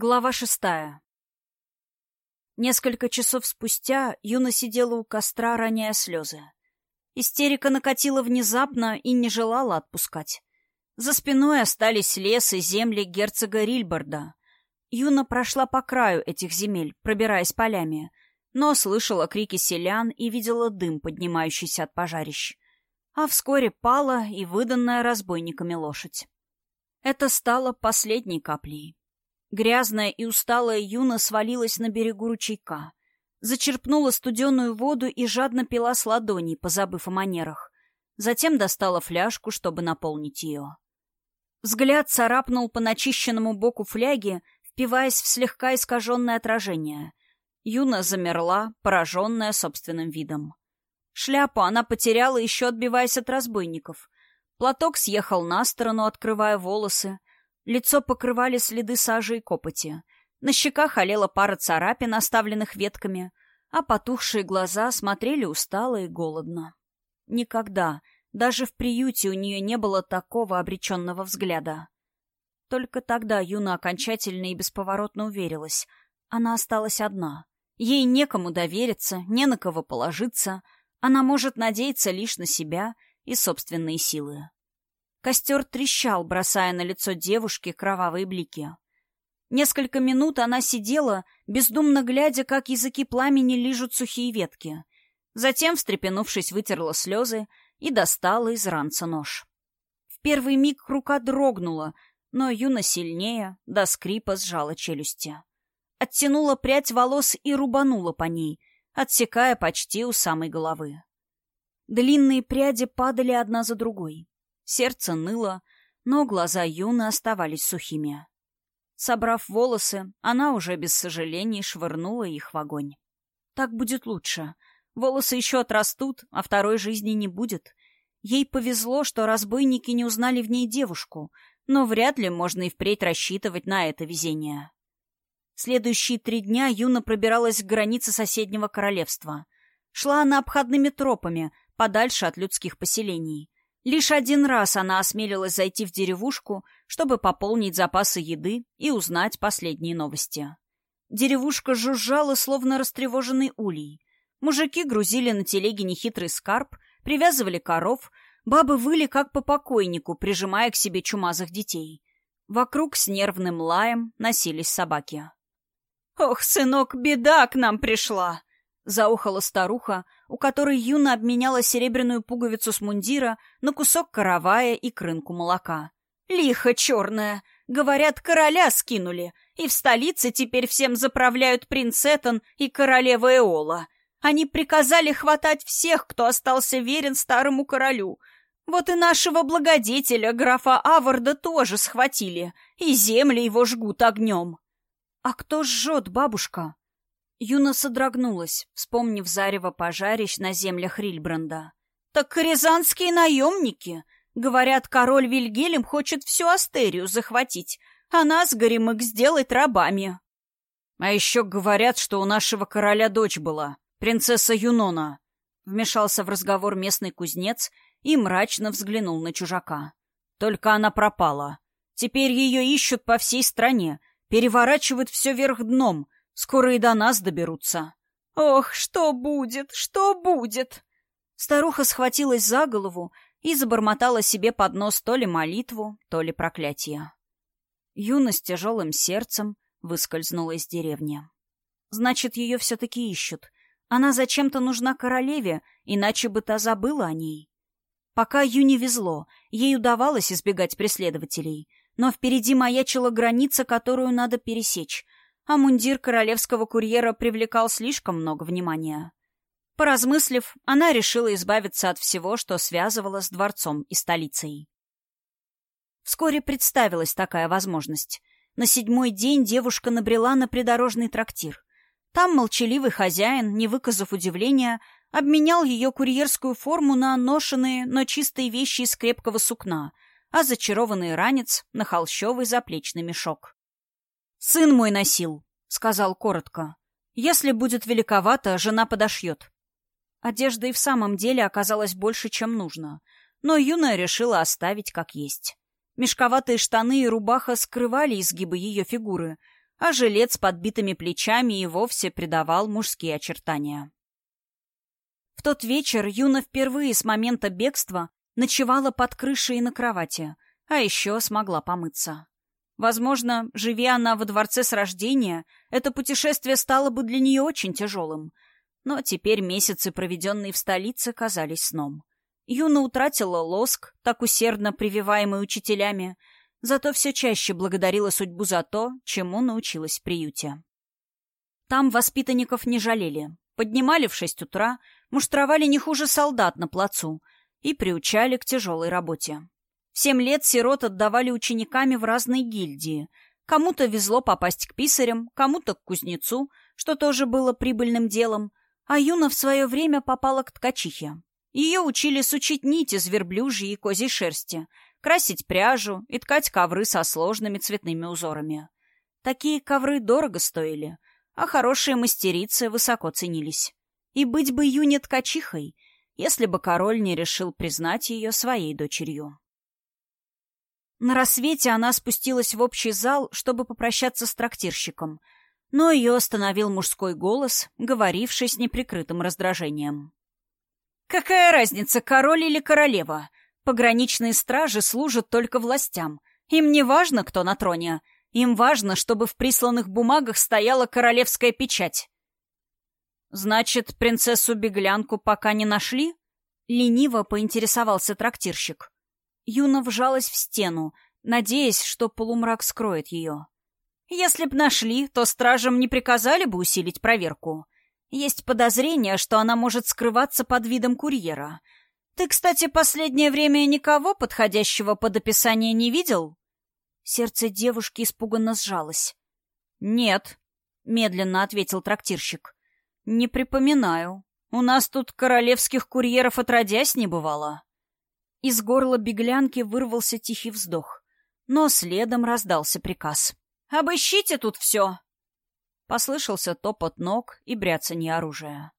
Глава шестая. Несколько часов спустя Юна сидела у костра, роняя слезы. Истерика накатила внезапно и не желала отпускать. За спиной остались лес и земли герцога Рильборда. Юна прошла по краю этих земель, пробираясь полями, но слышала крики селян и видела дым, поднимающийся от пожарищ. А вскоре пала и выданная разбойниками лошадь. Это стало последней каплей. Грязная и усталая Юна свалилась на берегу ручейка. Зачерпнула студеную воду и жадно пила с ладоней, позабыв о манерах. Затем достала фляжку, чтобы наполнить ее. Взгляд царапнул по начищенному боку фляги, впиваясь в слегка искаженное отражение. Юна замерла, пораженная собственным видом. Шляпу она потеряла, еще отбиваясь от разбойников. Платок съехал на сторону, открывая волосы, Лицо покрывали следы сажи и копоти. На щеках олела пара царапин, оставленных ветками, а потухшие глаза смотрели устало и голодно. Никогда, даже в приюте у нее не было такого обреченного взгляда. Только тогда Юна окончательно и бесповоротно уверилась. Она осталась одна. Ей некому довериться, не на кого положиться. Она может надеяться лишь на себя и собственные силы. Костер трещал, бросая на лицо девушки кровавые блики. Несколько минут она сидела, бездумно глядя, как языки пламени лижут сухие ветки. Затем, встрепенувшись, вытерла слезы и достала из ранца нож. В первый миг рука дрогнула, но Юна сильнее, до скрипа сжала челюсти. Оттянула прядь волос и рубанула по ней, отсекая почти у самой головы. Длинные пряди падали одна за другой. Сердце ныло, но глаза Юны оставались сухими. Собрав волосы, она уже без сожалений швырнула их в огонь. Так будет лучше. Волосы еще отрастут, а второй жизни не будет. Ей повезло, что разбойники не узнали в ней девушку, но вряд ли можно и впредь рассчитывать на это везение. Следующие три дня Юна пробиралась к границе соседнего королевства. Шла она обходными тропами, подальше от людских поселений. Лишь один раз она осмелилась зайти в деревушку, чтобы пополнить запасы еды и узнать последние новости. Деревушка жужжала, словно растревоженный улей. Мужики грузили на телеге нехитрый скарб, привязывали коров, бабы выли, как по покойнику, прижимая к себе чумазых детей. Вокруг с нервным лаем носились собаки. «Ох, сынок, беда к нам пришла!» Заухала старуха, у которой Юна обменяла серебряную пуговицу с мундира на кусок каравая и крынку молока. «Лихо черная! Говорят, короля скинули, и в столице теперь всем заправляют принц Этон и королева Эола. Они приказали хватать всех, кто остался верен старому королю. Вот и нашего благодетеля, графа Аварда, тоже схватили, и земли его жгут огнем». «А кто жжет, бабушка?» Юна содрогнулась, вспомнив зарево пожарищ на землях Рильбранда. «Так рязанские наемники! Говорят, король Вильгельм хочет всю Астерию захватить, а нас, Горемык, сделать рабами». «А еще говорят, что у нашего короля дочь была, принцесса Юнона», — вмешался в разговор местный кузнец и мрачно взглянул на чужака. «Только она пропала. Теперь ее ищут по всей стране, переворачивают все вверх дном» Скоро и до нас доберутся. Ох, что будет, что будет? Старуха схватилась за голову и забормотала себе под нос то ли молитву, то ли проклятие. Юна с тяжелым сердцем выскользнула из деревни. Значит, ее все-таки ищут. Она зачем-то нужна королеве, иначе бы та забыла о ней. Пока Юне везло, ей удавалось избегать преследователей, но впереди маячила граница, которую надо пересечь — а мундир королевского курьера привлекал слишком много внимания. Поразмыслив, она решила избавиться от всего, что связывало с дворцом и столицей. Вскоре представилась такая возможность. На седьмой день девушка набрела на придорожный трактир. Там молчаливый хозяин, не выказав удивления, обменял ее курьерскую форму на ношенные, но чистые вещи из крепкого сукна, а зачарованный ранец — на холщовый заплечный мешок. «Сын мой носил», — сказал коротко. «Если будет великовато, жена подошьет». Одежда и в самом деле оказалась больше, чем нужно, но юная решила оставить как есть. Мешковатые штаны и рубаха скрывали изгибы ее фигуры, а жилет с подбитыми плечами и вовсе придавал мужские очертания. В тот вечер Юна впервые с момента бегства ночевала под крышей и на кровати, а еще смогла помыться. Возможно, живи она во дворце с рождения, это путешествие стало бы для нее очень тяжелым. Но теперь месяцы, проведенные в столице, казались сном. Юна утратила лоск, так усердно прививаемый учителями, зато все чаще благодарила судьбу за то, чему научилась в приюте. Там воспитанников не жалели. Поднимали в шесть утра, муштровали не хуже солдат на плацу и приучали к тяжелой работе. Семь лет сирот отдавали учениками в разные гильдии. Кому-то везло попасть к писарям, кому-то к кузнецу, что тоже было прибыльным делом, а Юна в свое время попала к ткачихе. Ее учили сучить нити из верблюжьей и козьей шерсти, красить пряжу и ткать ковры со сложными цветными узорами. Такие ковры дорого стоили, а хорошие мастерицы высоко ценились. И быть бы Юне ткачихой, если бы король не решил признать ее своей дочерью. На рассвете она спустилась в общий зал, чтобы попрощаться с трактирщиком, но ее остановил мужской голос, говоривший с неприкрытым раздражением. «Какая разница, король или королева? Пограничные стражи служат только властям. Им не важно, кто на троне. Им важно, чтобы в присланных бумагах стояла королевская печать». «Значит, принцессу-беглянку пока не нашли?» Лениво поинтересовался трактирщик. Юна вжалась в стену, надеясь, что полумрак скроет ее. Если б нашли, то стражам не приказали бы усилить проверку. Есть подозрение, что она может скрываться под видом курьера. Ты, кстати, последнее время никого подходящего под описание не видел? Сердце девушки испуганно сжалось. «Нет», — медленно ответил трактирщик. «Не припоминаю. У нас тут королевских курьеров отродясь не бывало». Из горла беглянки вырвался тихий вздох, но следом раздался приказ. «Обыщите тут все!» Послышался топот ног и бряцанье оружия.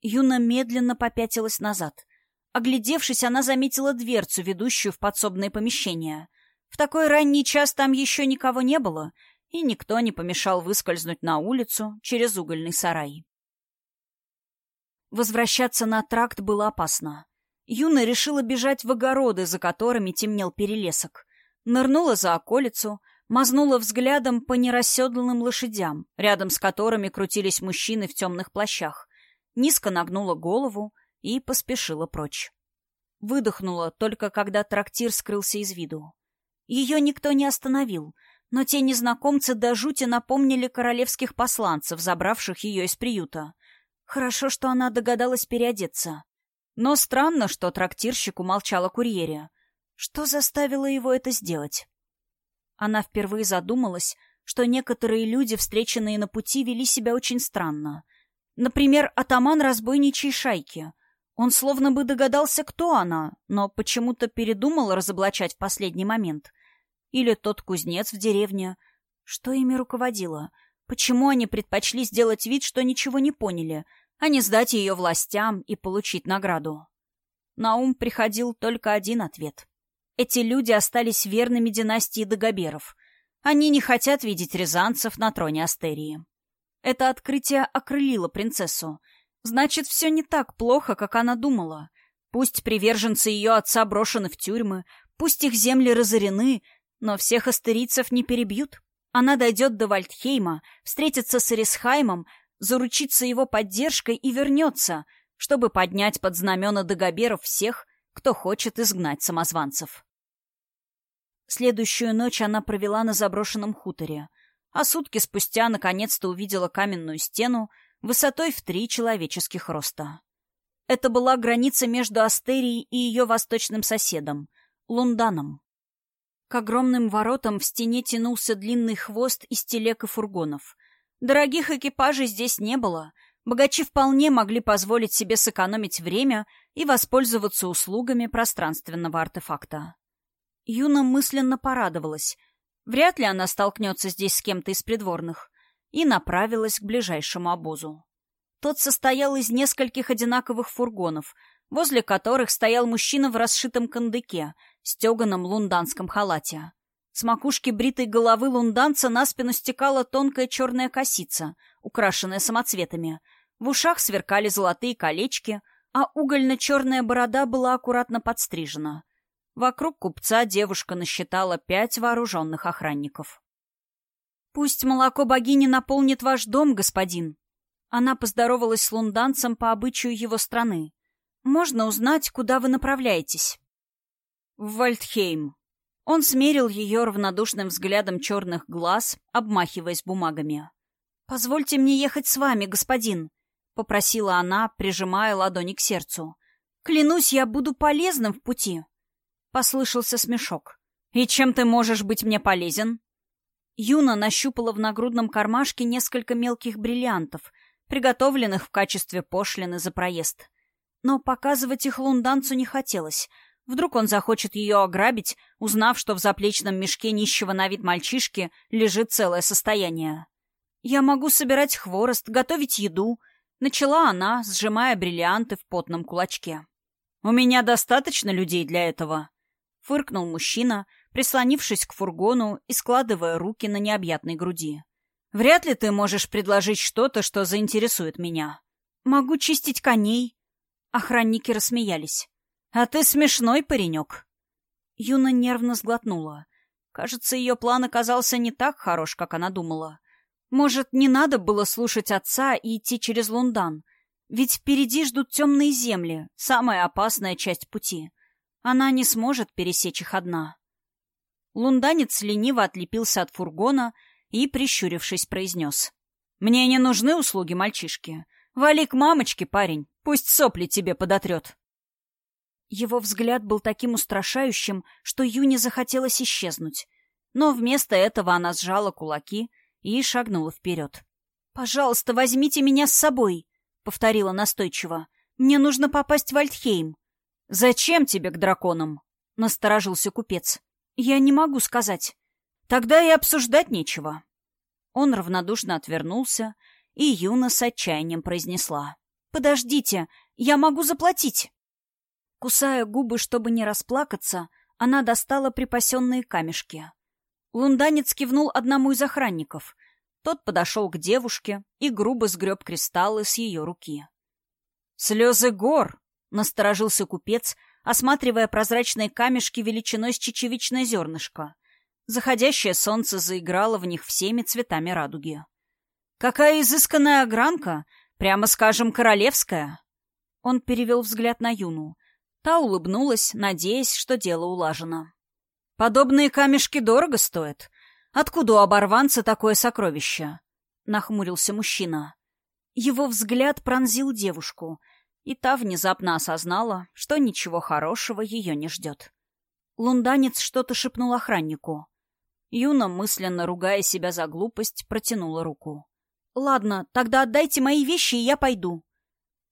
Юна медленно попятилась назад. Оглядевшись, она заметила дверцу, ведущую в подсобное помещение. В такой ранний час там еще никого не было, и никто не помешал выскользнуть на улицу через угольный сарай. Возвращаться на тракт было опасно. Юна решила бежать в огороды, за которыми темнел перелесок. Нырнула за околицу, мазнула взглядом по нерасседланным лошадям, рядом с которыми крутились мужчины в темных плащах, низко нагнула голову и поспешила прочь. Выдохнула только когда трактир скрылся из виду. Ее никто не остановил, но те незнакомцы до жути напомнили королевских посланцев, забравших ее из приюта. Хорошо, что она догадалась переодеться. Но странно, что трактирщик умолчал о курьере. Что заставило его это сделать? Она впервые задумалась, что некоторые люди, встреченные на пути, вели себя очень странно. Например, атаман разбойничьей шайки. Он словно бы догадался, кто она, но почему-то передумал разоблачать в последний момент. Или тот кузнец в деревне. Что ими руководило? Почему они предпочли сделать вид, что ничего не поняли — а не сдать ее властям и получить награду. На ум приходил только один ответ. Эти люди остались верными династии Дагоберов. Они не хотят видеть рязанцев на троне Астерии. Это открытие окрылило принцессу. Значит, все не так плохо, как она думала. Пусть приверженцы ее отца брошены в тюрьмы, пусть их земли разорены, но всех астерийцев не перебьют. Она дойдет до Вальдхейма, встретится с Эрисхаймом, заручиться его поддержкой и вернется, чтобы поднять под знамена Дагоберов всех, кто хочет изгнать самозванцев. Следующую ночь она провела на заброшенном хуторе, а сутки спустя наконец-то увидела каменную стену высотой в три человеческих роста. Это была граница между Астерией и ее восточным соседом — Лунданом. К огромным воротам в стене тянулся длинный хвост из телег и фургонов — Дорогих экипажей здесь не было. Богачи вполне могли позволить себе сэкономить время и воспользоваться услугами пространственного артефакта. Юна мысленно порадовалась. Вряд ли она столкнется здесь с кем-то из придворных. И направилась к ближайшему обозу. Тот состоял из нескольких одинаковых фургонов, возле которых стоял мужчина в расшитом кандыке, стеганом лунданском халате. С макушки бритой головы лунданца на спину стекала тонкая черная косица, украшенная самоцветами. В ушах сверкали золотые колечки, а угольно-черная борода была аккуратно подстрижена. Вокруг купца девушка насчитала пять вооруженных охранников. «Пусть молоко богини наполнит ваш дом, господин». Она поздоровалась с лунданцем по обычаю его страны. «Можно узнать, куда вы направляетесь?» «В Вальдхейм». Он смерил ее равнодушным взглядом черных глаз, обмахиваясь бумагами. «Позвольте мне ехать с вами, господин», — попросила она, прижимая ладони к сердцу. «Клянусь, я буду полезным в пути». Послышался смешок. «И чем ты можешь быть мне полезен?» Юна нащупала в нагрудном кармашке несколько мелких бриллиантов, приготовленных в качестве пошлины за проезд. Но показывать их лунданцу не хотелось. Вдруг он захочет ее ограбить, узнав, что в заплечном мешке нищего на вид мальчишки лежит целое состояние. «Я могу собирать хворост, готовить еду», — начала она, сжимая бриллианты в потном кулачке. «У меня достаточно людей для этого», — фыркнул мужчина, — прислонившись к фургону и складывая руки на необъятной груди. «Вряд ли ты можешь предложить что-то, что заинтересует меня. Могу чистить коней». Охранники рассмеялись. «А ты смешной паренек». Юна нервно сглотнула. Кажется, ее план оказался не так хорош, как она думала. Может, не надо было слушать отца и идти через Лундан? Ведь впереди ждут темные земли, самая опасная часть пути. Она не сможет пересечь их одна. Лунданец лениво отлепился от фургона и, прищурившись, произнес. «Мне не нужны услуги мальчишки. Вали к мамочке, парень. Пусть сопли тебе подотрет». Его взгляд был таким устрашающим, что Юне захотелось исчезнуть. Но вместо этого она сжала кулаки и шагнула вперед. «Пожалуйста, возьмите меня с собой», — повторила настойчиво. «Мне нужно попасть в Альтхейм». «Зачем тебе к драконам?» — насторожился купец. «Я не могу сказать. Тогда и обсуждать нечего». Он равнодушно отвернулся, и Юна с отчаянием произнесла. «Подождите, я могу заплатить». Кусая губы, чтобы не расплакаться, она достала припасенные камешки. Лунданец кивнул одному из охранников. Тот подошел к девушке и грубо сгреб кристаллы с ее руки. «Слезы гор!» — насторожился купец, осматривая прозрачные камешки величиной с чечевичное зернышко. Заходящее солнце заиграло в них всеми цветами радуги. «Какая изысканная огранка! Прямо скажем, королевская!» Он перевел взгляд на Юну. Та улыбнулась, надеясь, что дело улажено. «Подобные камешки дорого стоят. Откуда у оборванца такое сокровище?» — нахмурился мужчина. Его взгляд пронзил девушку — и та внезапно осознала, что ничего хорошего ее не ждет. Лунданец что-то шепнул охраннику. Юна, мысленно ругая себя за глупость, протянула руку. «Ладно, тогда отдайте мои вещи, и я пойду».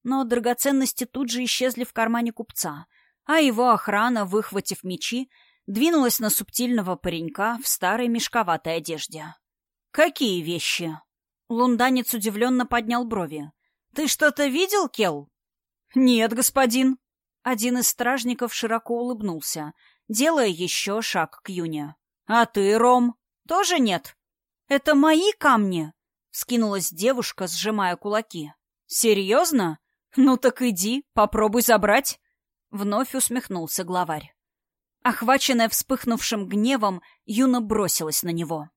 Но драгоценности тут же исчезли в кармане купца, а его охрана, выхватив мечи, двинулась на субтильного паренька в старой мешковатой одежде. «Какие вещи?» Лунданец удивленно поднял брови. «Ты что-то видел, Кел?» «Нет, господин». Один из стражников широко улыбнулся, делая еще шаг к Юне. «А ты, Ром, тоже нет?» «Это мои камни?» — скинулась девушка, сжимая кулаки. «Серьезно? Ну так иди, попробуй забрать». Вновь усмехнулся главарь. Охваченная вспыхнувшим гневом, Юна бросилась на него.